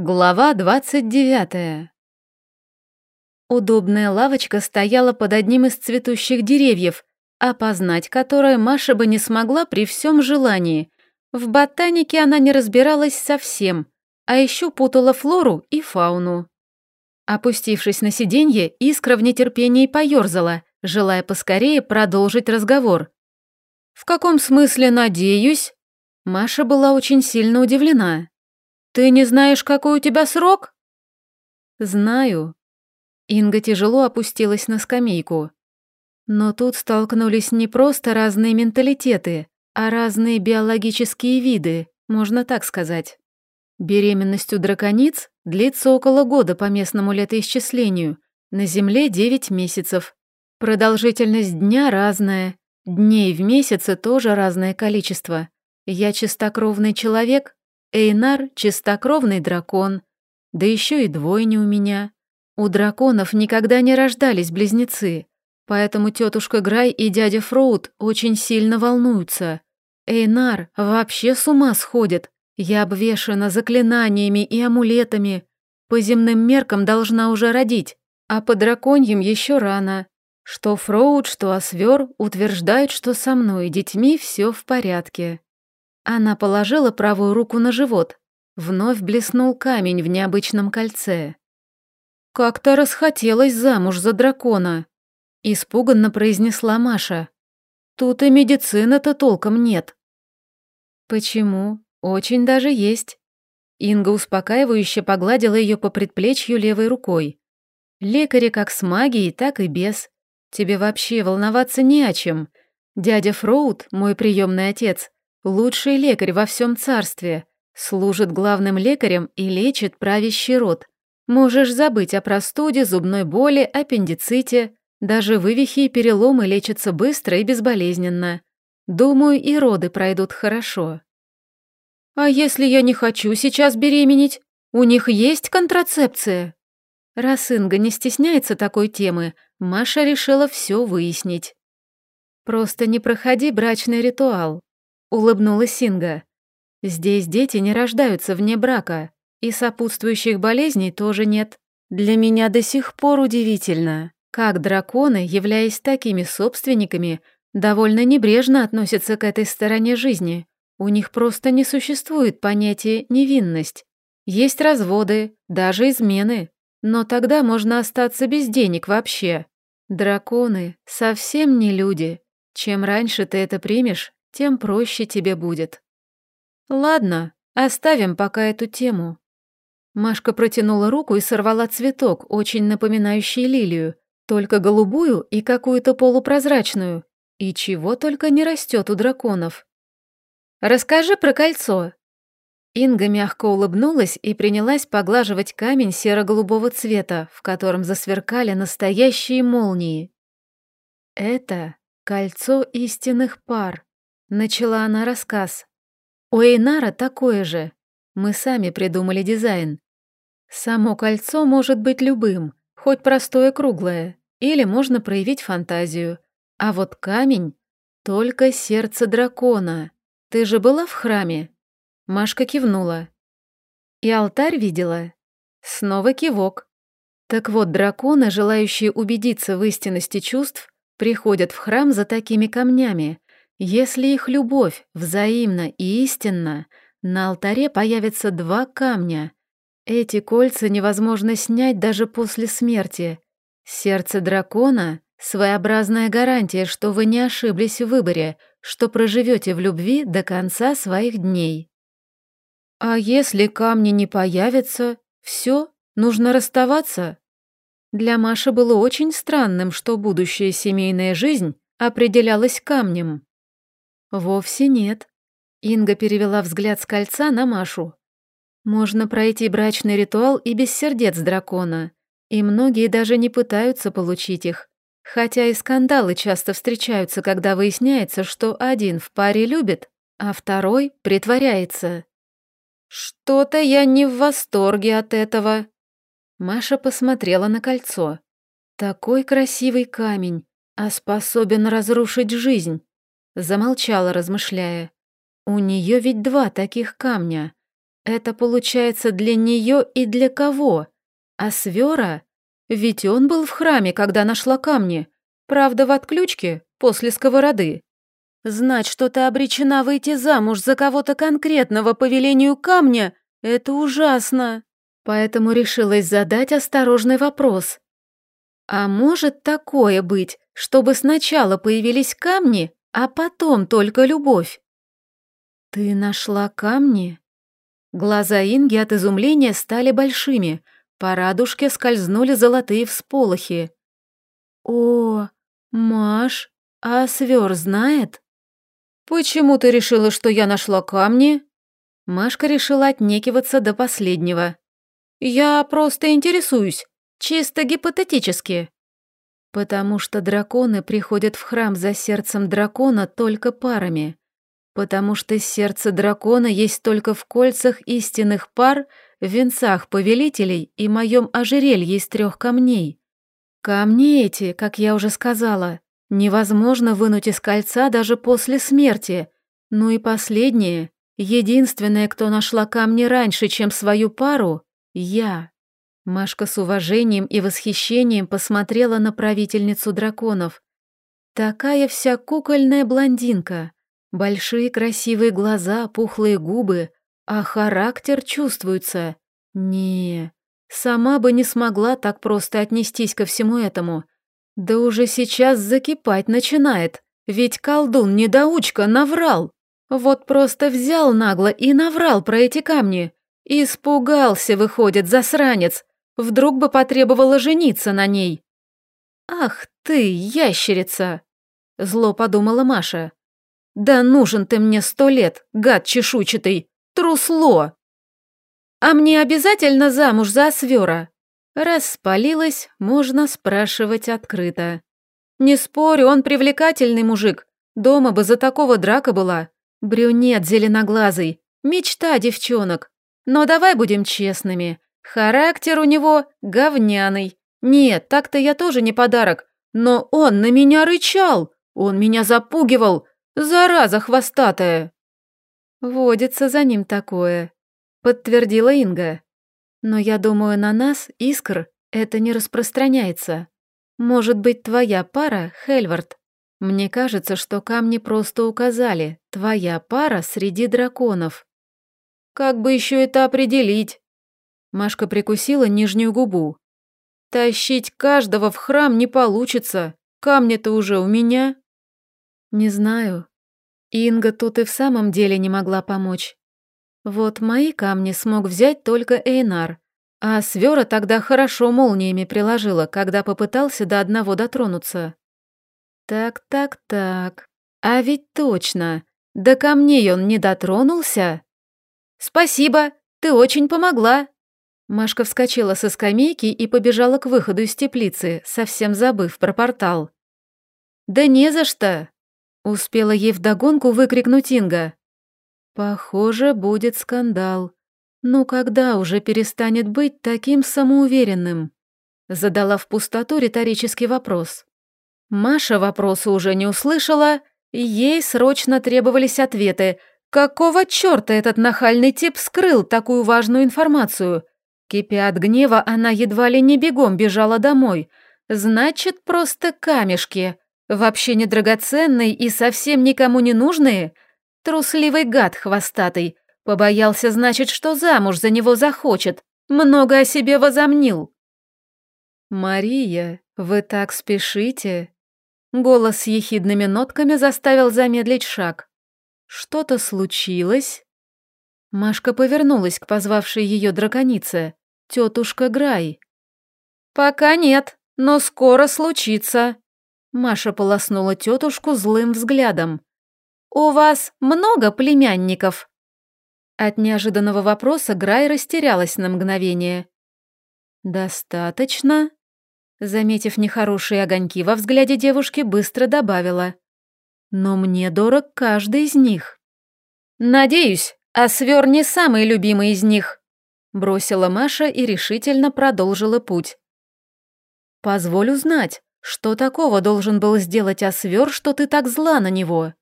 Глава 29. Удобная лавочка стояла под одним из цветущих деревьев, опознать которое Маша бы не смогла при всем желании. В ботанике она не разбиралась совсем, а еще путала флору и фауну. Опустившись на сиденье, Искра в нетерпении поерзала, желая поскорее продолжить разговор. «В каком смысле надеюсь?» Маша была очень сильно удивлена. «Ты не знаешь, какой у тебя срок?» «Знаю». Инга тяжело опустилась на скамейку. Но тут столкнулись не просто разные менталитеты, а разные биологические виды, можно так сказать. Беременность у дракониц длится около года по местному летоисчислению, на Земле 9 месяцев. Продолжительность дня разная, дней в месяце тоже разное количество. Я чистокровный человек, Эйнар — чистокровный дракон, да еще и двойня у меня. У драконов никогда не рождались близнецы, поэтому тетушка Грай и дядя Фроуд очень сильно волнуются. Эйнар вообще с ума сходит. Я обвешана заклинаниями и амулетами. По земным меркам должна уже родить, а по драконьим еще рано. Что Фроуд, что Освер утверждают, что со мной и детьми все в порядке. Она положила правую руку на живот. Вновь блеснул камень в необычном кольце. «Как-то расхотелось замуж за дракона», — испуганно произнесла Маша. «Тут и медицины-то толком нет». «Почему? Очень даже есть». Инга успокаивающе погладила ее по предплечью левой рукой. «Лекари как с магией, так и без. Тебе вообще волноваться не о чем. Дядя Фроуд, мой приемный отец, Лучший лекарь во всем царстве. Служит главным лекарем и лечит правящий род. Можешь забыть о простуде, зубной боли, аппендиците. Даже вывихи и переломы лечатся быстро и безболезненно. Думаю, и роды пройдут хорошо. А если я не хочу сейчас беременеть? У них есть контрацепция? Раз Инга не стесняется такой темы, Маша решила все выяснить. Просто не проходи брачный ритуал. Улыбнулась Синга. Здесь дети не рождаются вне брака, и сопутствующих болезней тоже нет. Для меня до сих пор удивительно, как драконы, являясь такими собственниками, довольно небрежно относятся к этой стороне жизни. У них просто не существует понятия «невинность». Есть разводы, даже измены, но тогда можно остаться без денег вообще. Драконы совсем не люди. Чем раньше ты это примешь, тем проще тебе будет. Ладно, оставим пока эту тему. Машка протянула руку и сорвала цветок, очень напоминающий лилию, только голубую и какую-то полупрозрачную. И чего только не растет у драконов. «Расскажи про кольцо». Инга мягко улыбнулась и принялась поглаживать камень серо-голубого цвета, в котором засверкали настоящие молнии. «Это кольцо истинных пар», Начала она рассказ. У Эйнара такое же. Мы сами придумали дизайн. Само кольцо может быть любым, хоть простое круглое, или можно проявить фантазию. А вот камень — только сердце дракона. Ты же была в храме?» Машка кивнула. «И алтарь видела?» Снова кивок. Так вот, драконы, желающие убедиться в истинности чувств, приходят в храм за такими камнями, если их любовь взаимна и истинна, на алтаре появятся два камня. Эти кольца невозможно снять даже после смерти. Сердце дракона — своеобразная гарантия, что вы не ошиблись в выборе, что проживете в любви до конца своих дней. А если камни не появятся, все, нужно расставаться? Для Маши было очень странным, что будущая семейная жизнь определялась камнем. «Вовсе нет». Инга перевела взгляд с кольца на Машу. «Можно пройти брачный ритуал и без сердец дракона, и многие даже не пытаются получить их. Хотя и скандалы часто встречаются, когда выясняется, что один в паре любит, а второй притворяется». «Что-то я не в восторге от этого». Маша посмотрела на кольцо. «Такой красивый камень, а способен разрушить жизнь. Замолчала, размышляя. У нее ведь два таких камня. Это получается для нее и для кого? А Свера? Ведь он был в храме, когда нашла камни. Правда, в отключке, после сковороды. Знать, что ты обречена выйти замуж за кого-то конкретного по велению камня, это ужасно. Поэтому решилась задать осторожный вопрос. А может такое быть, чтобы сначала появились камни, а потом только любовь? Ты нашла камни? Глаза Инги от изумления стали большими, по радужке скользнули золотые всполохи. «О, Маш, а Свер знает?» «Почему ты решила, что я нашла камни?» Машка решила отнекиваться до последнего. «Я просто интересуюсь, чисто гипотетически». Потому что драконы приходят в храм за сердцем дракона только парами потому что сердце дракона есть только в кольцах истинных пар, в венцах повелителей и моем ожерелье из трех камней. Камни эти, как я уже сказала, невозможно вынуть из кольца даже после смерти. Ну и последнее, единственное, кто нашла камни раньше, чем свою пару, я. Машка с уважением и восхищением посмотрела на правительницу драконов. Такая вся кукольная блондинка. Большие красивые глаза, пухлые губы, а характер чувствуется. Не, сама бы не смогла так просто отнестись ко всему этому. Да уже сейчас закипать начинает, ведь колдун-недоучка наврал. Вот просто взял нагло и наврал про эти камни. Испугался, выходит, засранец. Вдруг бы потребовала жениться на ней. «Ах ты, ящерица!» Зло подумала Маша. Да нужен ты мне сто лет, гад чешуйчатый, трусло. А мне обязательно замуж за Освера? Раз спалилась, можно спрашивать открыто. Не спорю, он привлекательный мужик. Дома бы за такого драка была. Брюнет зеленоглазый, мечта девчонок. Но давай будем честными. Характер у него говняный. Нет, так-то я тоже не подарок. Но он на меня рычал. Он меня запугивал. Зараза хвостатая!» «Водится за ним такое», — подтвердила Инга. «Но я думаю, на нас, Искр, это не распространяется. Может быть, твоя пара, Хельвард? Мне кажется, что камни просто указали, твоя пара среди драконов». «Как бы еще это определить?» Машка прикусила нижнюю губу. «Тащить каждого в храм не получится. Камни-то уже у меня». «Не знаю. Инга тут и в самом деле не могла помочь. Вот мои камни смог взять только Эйнар, а Свера тогда хорошо молниями приложила, когда попытался до одного дотронуться. Так, так, так. А ведь точно. До камней он не дотронулся. Спасибо, ты очень помогла. Машка вскочила со скамейки и побежала к выходу из теплицы, совсем забыв про портал. «Да не за что!» Успела ей вдогонку выкрикнуть Инга. Похоже, будет скандал. Ну когда уже перестанет быть таким самоуверенным? Задала в пустоту риторический вопрос. Маша вопроса уже не услышала, ей срочно требовались ответы. Какого чёрта этот нахальный тип скрыл такую важную информацию? Кипя от гнева, она едва ли не бегом бежала домой. Значит, просто камешки. Вообще не драгоценные и совсем никому не нужные? Трусливый гад хвостатый. Побоялся, значит, что замуж за него захочет. Много о себе возомнил. «Мария, вы так спешите?» Голос с ехидными нотками заставил замедлить шаг. «Что-то случилось?» Машка повернулась к позвавшей ее драконице, тетушка Грай. «Пока нет, но скоро случится», Маша полоснула тетушку злым взглядом. «У вас много племянников?» От неожиданного вопроса Грай растерялась на мгновение. «Достаточно?» Заметив нехорошие огоньки во взгляде девушки, быстро добавила. «Но мне дорог каждый из них». «Надеюсь, а свер не самый любимый из них», бросила Маша и решительно продолжила путь. «Позволю знать, что такого должен был сделать Освер, что ты так зла на него?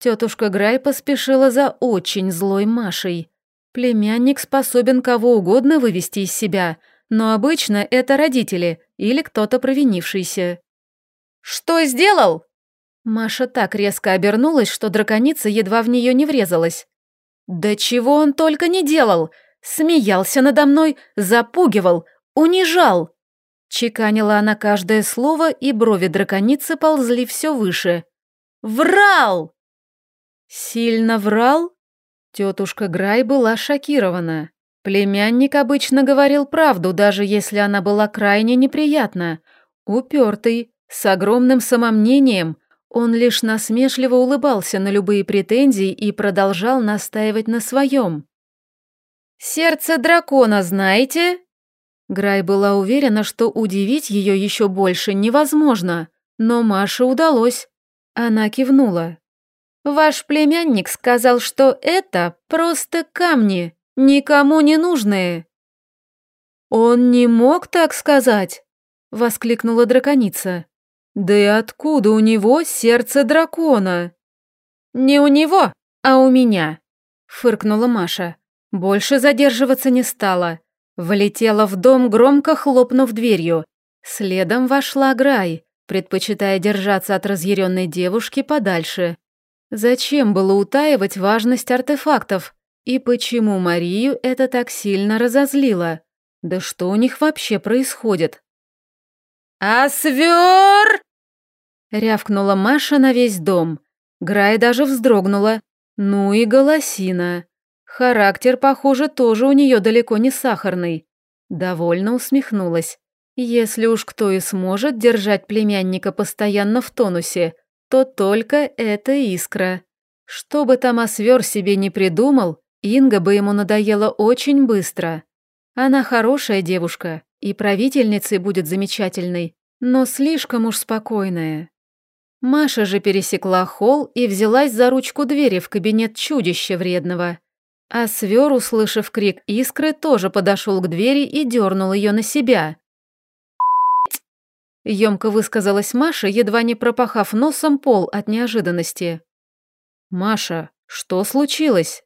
Тетушка Грай поспешила за очень злой Машей. Племянник способен кого угодно вывести из себя, но обычно это родители или кто-то провинившийся. «Что сделал?» Маша так резко обернулась, что драконица едва в нее не врезалась. «Да чего он только не делал! Смеялся надо мной, запугивал, унижал!» Чеканила она каждое слово, и брови драконицы ползли все выше. «Врал!» «Сильно врал?» Тетушка Грай была шокирована. Племянник обычно говорил правду, даже если она была крайне неприятна. Упертый, с огромным самомнением, он лишь насмешливо улыбался на любые претензии и продолжал настаивать на своем. «Сердце дракона знаете?» Грай была уверена, что удивить ее еще больше невозможно, но Маше удалось. Она кивнула. «Ваш племянник сказал, что это просто камни, никому не нужные». «Он не мог так сказать?» — воскликнула драконица. «Да и откуда у него сердце дракона?» «Не у него, а у меня», — фыркнула Маша. Больше задерживаться не стала. Влетела в дом, громко хлопнув дверью. Следом вошла Грай, предпочитая держаться от разъяренной девушки подальше. Зачем было утаивать важность артефактов? И почему Марию это так сильно разозлило? Да что у них вообще происходит? «А свер!» Рявкнула Маша на весь дом. Грай даже вздрогнула. Ну и голосина. Характер, похоже, тоже у нее далеко не сахарный. Довольно усмехнулась. Если уж кто и сможет держать племянника постоянно в тонусе, то только эта искра. Что бы там Освер себе не придумал, Инга бы ему надоела очень быстро. Она хорошая девушка, и правительницей будет замечательной, но слишком уж спокойная. Маша же пересекла холл и взялась за ручку двери в кабинет чудища вредного. А свер, услышав крик искры, тоже подошел к двери и дернул ее на себя. Емко высказалась Маша, едва не пропахав носом пол от неожиданности. «Маша, что случилось?»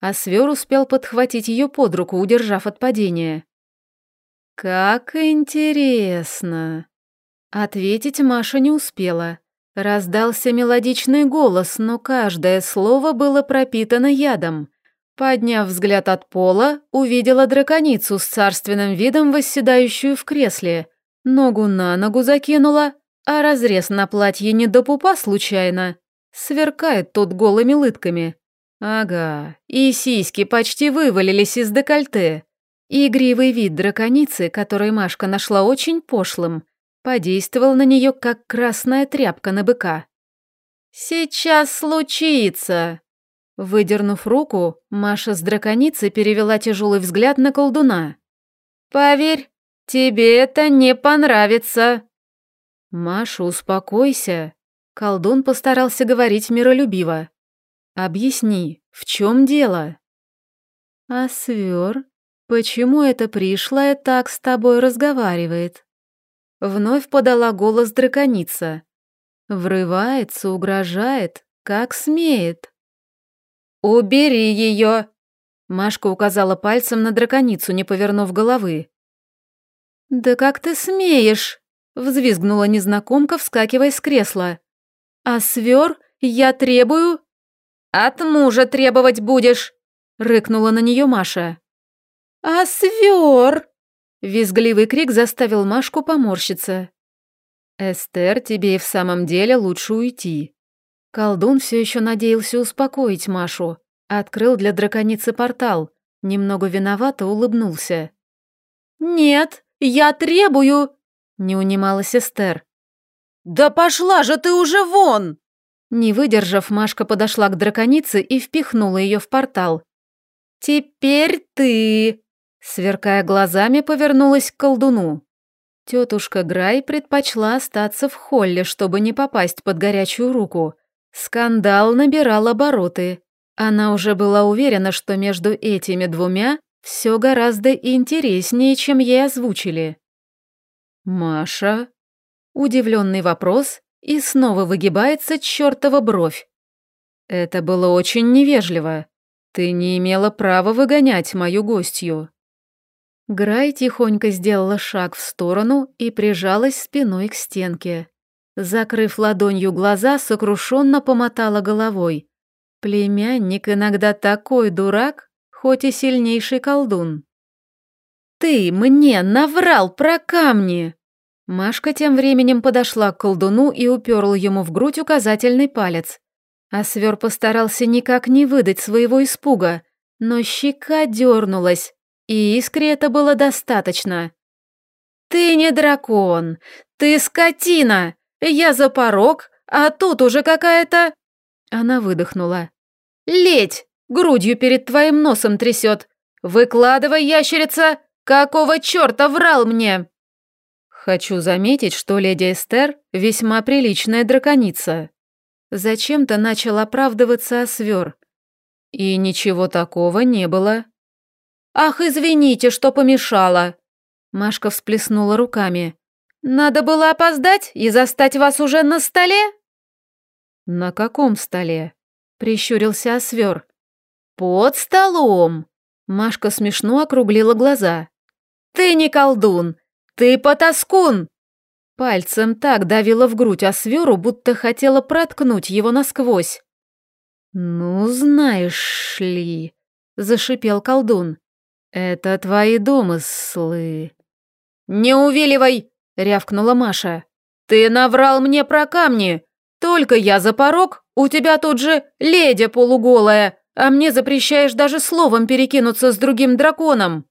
А свер успел подхватить ее под руку, удержав от падения. «Как интересно!» Ответить Маша не успела. Раздался мелодичный голос, но каждое слово было пропитано ядом. Подняв взгляд от пола, увидела драконицу с царственным видом, восседающую в кресле. Ногу на ногу закинула, а разрез на платье не до пупа случайно. Сверкает тут голыми лытками. Ага, и сиськи почти вывалились из декольте. Игривый вид драконицы, который Машка нашла очень пошлым, подействовал на нее, как красная тряпка на быка. «Сейчас случится!» Выдернув руку, Маша с драконицей перевела тяжелый взгляд на колдуна. «Поверь, тебе это не понравится!» «Маша, успокойся!» Колдун постарался говорить миролюбиво. «Объясни, в чем дело?» «А свер, почему эта пришлая так с тобой разговаривает?» Вновь подала голос драконица. Врывается, угрожает, как смеет. «Убери ее!» Машка указала пальцем на драконицу, не повернув головы. «Да как ты смеешь?» — взвизгнула незнакомка, вскакивая с кресла. «А свер я требую...» «От мужа требовать будешь!» — рыкнула на нее Маша. «А свер!» — визгливый крик заставил Машку поморщиться. «Эстер, тебе и в самом деле лучше уйти», Колдун все еще надеялся успокоить Машу. Открыл для драконицы портал. Немного виновато улыбнулся. «Нет, я требую!» Не унималась Эстер. «Да пошла же ты уже вон!» Не выдержав, Машка подошла к драконице и впихнула ее в портал. «Теперь ты!» Сверкая глазами, повернулась к колдуну. Тетушка Грай предпочла остаться в холле, чтобы не попасть под горячую руку. Скандал набирал обороты. Она уже была уверена, что между этими двумя все гораздо интереснее, чем ей озвучили. «Маша?» Удивленный вопрос, и снова выгибается чертова бровь. Это было очень невежливо. Ты не имела права выгонять мою гостью. Грай тихонько сделала шаг в сторону и прижалась спиной к стенке. Закрыв ладонью глаза, сокрушенно помотала головой. Племянник иногда такой дурак, хоть и сильнейший колдун. «Ты мне наврал про камни!» Машка тем временем подошла к колдуну и уперла ему в грудь указательный палец. А свер постарался никак не выдать своего испуга, но щека дернулась, и искре это было достаточно. «Ты не дракон, ты скотина! Я за порог, а тут уже какая-то...» Она выдохнула. «Ледь! Грудью перед твоим носом трясет! Выкладывай, ящерица! Какого черта врал мне?» Хочу заметить, что леди Эстер весьма приличная драконица. Зачем-то начал оправдываться Освер. И ничего такого не было. «Ах, извините, что помешала!» Машка всплеснула руками. «Надо было опоздать и застать вас уже на столе?» «На каком столе?» Прищурился Освер. «Под столом!» Машка смешно округлила глаза. «Ты не колдун, «Ты потаскун!» Пальцем так давила в грудь Осверу, будто хотела проткнуть его насквозь. «Ну, знаешь ли...» — зашипел колдун. «Это твои домыслы». «Не увиливай!» — рявкнула Маша. «Ты наврал мне про камни! Только я за порог, у тебя тут же ледя полуголая, а мне запрещаешь даже словом перекинуться с другим драконом!»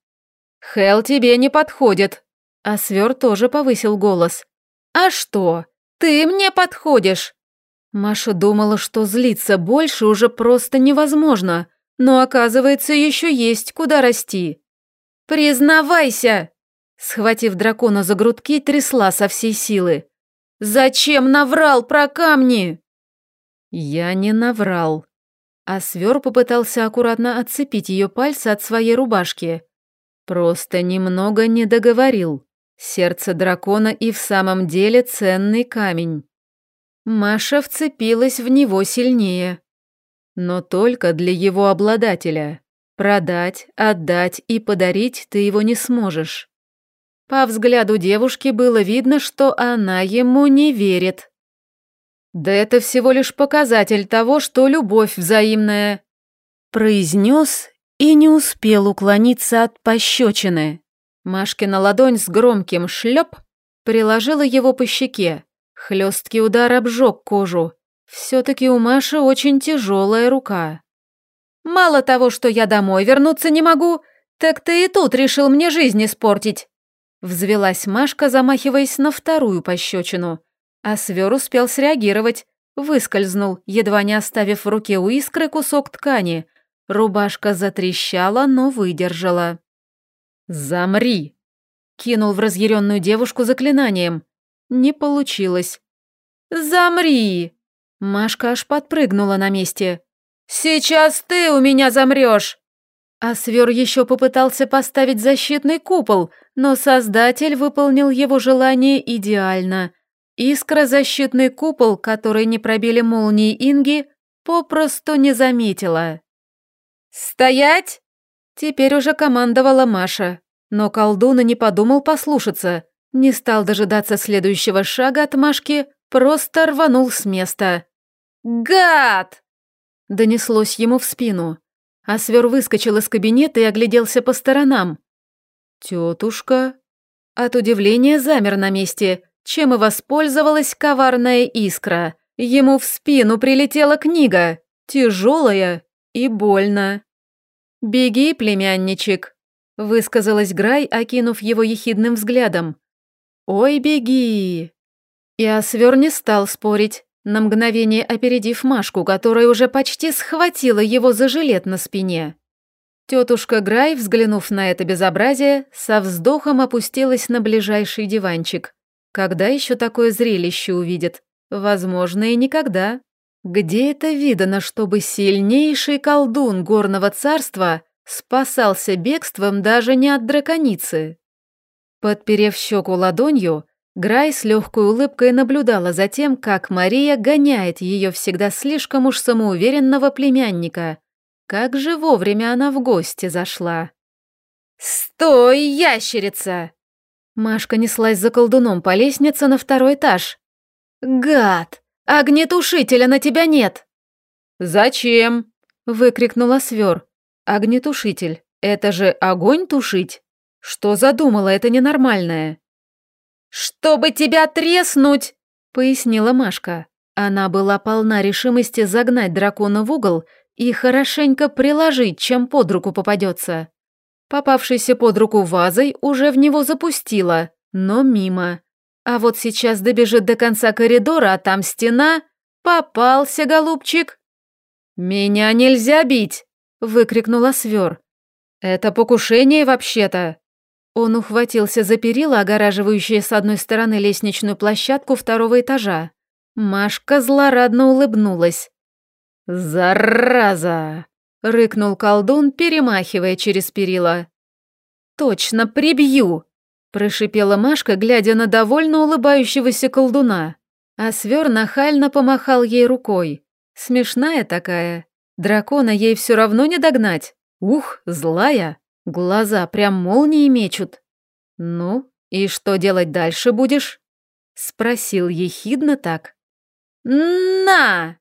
«Хел тебе не подходит», а свер тоже повысил голос. «А что? Ты мне подходишь!» Маша думала, что злиться больше уже просто невозможно, но оказывается, еще есть куда расти. «Признавайся!» Схватив дракона за грудки, трясла со всей силы. «Зачем наврал про камни?» «Я не наврал». А свер попытался аккуратно отцепить ее пальцы от своей рубашки. Просто немного не договорил. Сердце дракона и в самом деле ценный камень. Маша вцепилась в него сильнее. Но только для его обладателя. Продать, отдать и подарить ты его не сможешь. По взгляду девушки было видно, что она ему не верит. «Да это всего лишь показатель того, что любовь взаимная», произнес и не успел уклониться от пощечины. Машкина ладонь с громким шлеп приложила его по щеке. Хлесткий удар обжег кожу. Все-таки у Маши очень тяжелая рука. «Мало того, что я домой вернуться не могу, так ты и тут решил мне жизнь испортить!» Взвелась Машка, замахиваясь на вторую пощечину. А свер успел среагировать, выскользнул, едва не оставив в руке у искры кусок ткани. Рубашка затрещала, но выдержала. «Замри!» Кинул в разъяренную девушку заклинанием. Не получилось. «Замри!» Машка аж подпрыгнула на месте. «Сейчас ты у меня замрешь!» А свер еще попытался поставить защитный купол, но Создатель выполнил его желание идеально. Искра защитный купол, который не пробили молнии Инги, попросту не заметила. «Стоять!» Теперь уже командовала Маша, но колдун и не подумал послушаться, не стал дожидаться следующего шага от Машки, просто рванул с места. «Гад!» Донеслось ему в спину. А свер выскочил из кабинета и огляделся по сторонам. «Тетушка?» От удивления замер на месте, чем и воспользовалась коварная искра. Ему в спину прилетела книга, тяжелая и больно. «Беги, племянничек», — высказалась Грай, окинув его ехидным взглядом. «Ой, беги!» И Освер не стал спорить, на мгновение опередив Машку, которая уже почти схватила его за жилет на спине. Тетушка Грай, взглянув на это безобразие, со вздохом опустилась на ближайший диванчик. Когда еще такое зрелище увидит? Возможно, и никогда. Где это видано, чтобы сильнейший колдун горного царства спасался бегством даже не от драконицы? Подперев щеку ладонью, Грай с легкой улыбкой наблюдала за тем, как Мария гоняет ее всегда слишком уж самоуверенного племянника. Как же вовремя она в гости зашла. «Стой, ящерица!» Машка неслась за колдуном по лестнице на второй этаж. «Гад! Огнетушителя на тебя нет!» «Зачем?» — выкрикнула Свер. «Огнетушитель. Это же огонь тушить? Что задумала это ненормальное?» «Чтобы тебя треснуть!» — пояснила Машка. Она была полна решимости загнать дракона в угол и хорошенько приложить, чем под руку попадется. Попавшийся под руку вазой уже в него запустила, но мимо. А вот сейчас добежит до конца коридора, а там стена. Попался, голубчик. «Меня нельзя бить!» — выкрикнула Свер. «Это покушение вообще-то!» Он ухватился за перила, огораживающие с одной стороны лестничную площадку второго этажа. Машка злорадно улыбнулась. «Зараза!» — рыкнул колдун, перемахивая через перила. «Точно прибью!» — прошипела Машка, глядя на довольно улыбающегося колдуна. А свер нахально помахал ей рукой. Смешная такая. Дракона ей все равно не догнать. Ух, злая. Глаза прям молнии мечут. «Ну, и что делать дальше будешь?» — спросил ехидно так. «На!»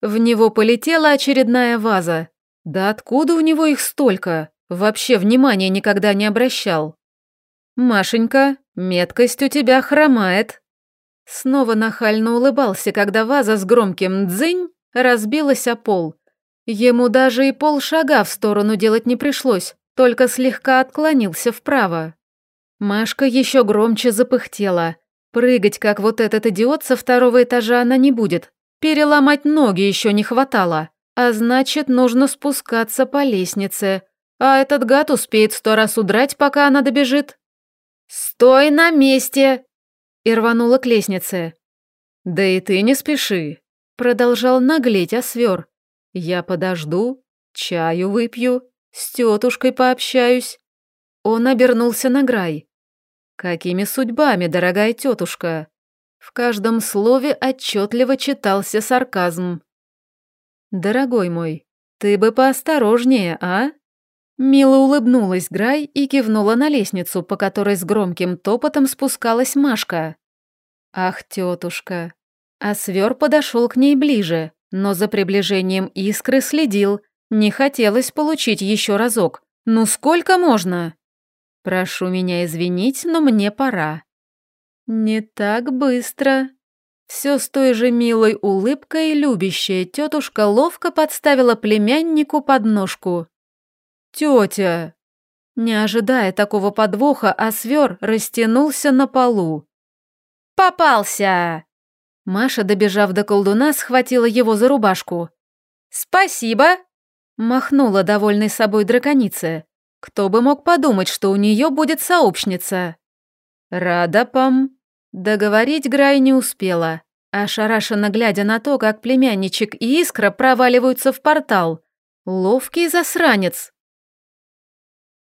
В него полетела очередная ваза. Да откуда у него их столько? Вообще внимания никогда не обращал. «Машенька, меткость у тебя хромает». Снова нахально улыбался, когда ваза с громким «дзынь» разбилась о пол. Ему даже и полшага в сторону делать не пришлось, только слегка отклонился вправо. Машка еще громче запыхтела. Прыгать, как вот этот идиот, со второго этажа она не будет. Переломать ноги еще не хватало. А значит, нужно спускаться по лестнице. А этот гад успеет сто раз удрать, пока она добежит. «Стой на месте!» И рванула к лестнице. «Да и ты не спеши», — продолжал наглеть Освер. «Я подожду, чаю выпью, с тетушкой пообщаюсь». Он обернулся на Грай. «Какими судьбами, дорогая тетушка?» В каждом слове отчетливо читался сарказм. «Дорогой мой, ты бы поосторожнее, а?» Мило улыбнулась Грай и кивнула на лестницу, по которой с громким топотом спускалась Машка. «Ах, тетушка!» А свер подошел к ней ближе, но за приближением искры следил. Не хотелось получить еще разок. Ну сколько можно? Прошу меня извинить, но мне пора. Не так быстро. Все с той же милой улыбкой любящая тетушка ловко подставила племяннику подножку. «Тетя!» Не ожидая такого подвоха, Освер растянулся на полу. «Попался!» Маша, добежав до колдуна, схватила его за рубашку. «Спасибо!» Махнула довольной собой драконица. Кто бы мог подумать, что у нее будет сообщница? Рада, пам. Договорить Грай не успела, ошарашенно глядя на то, как племянничек и Искра проваливаются в портал. Ловкий засранец.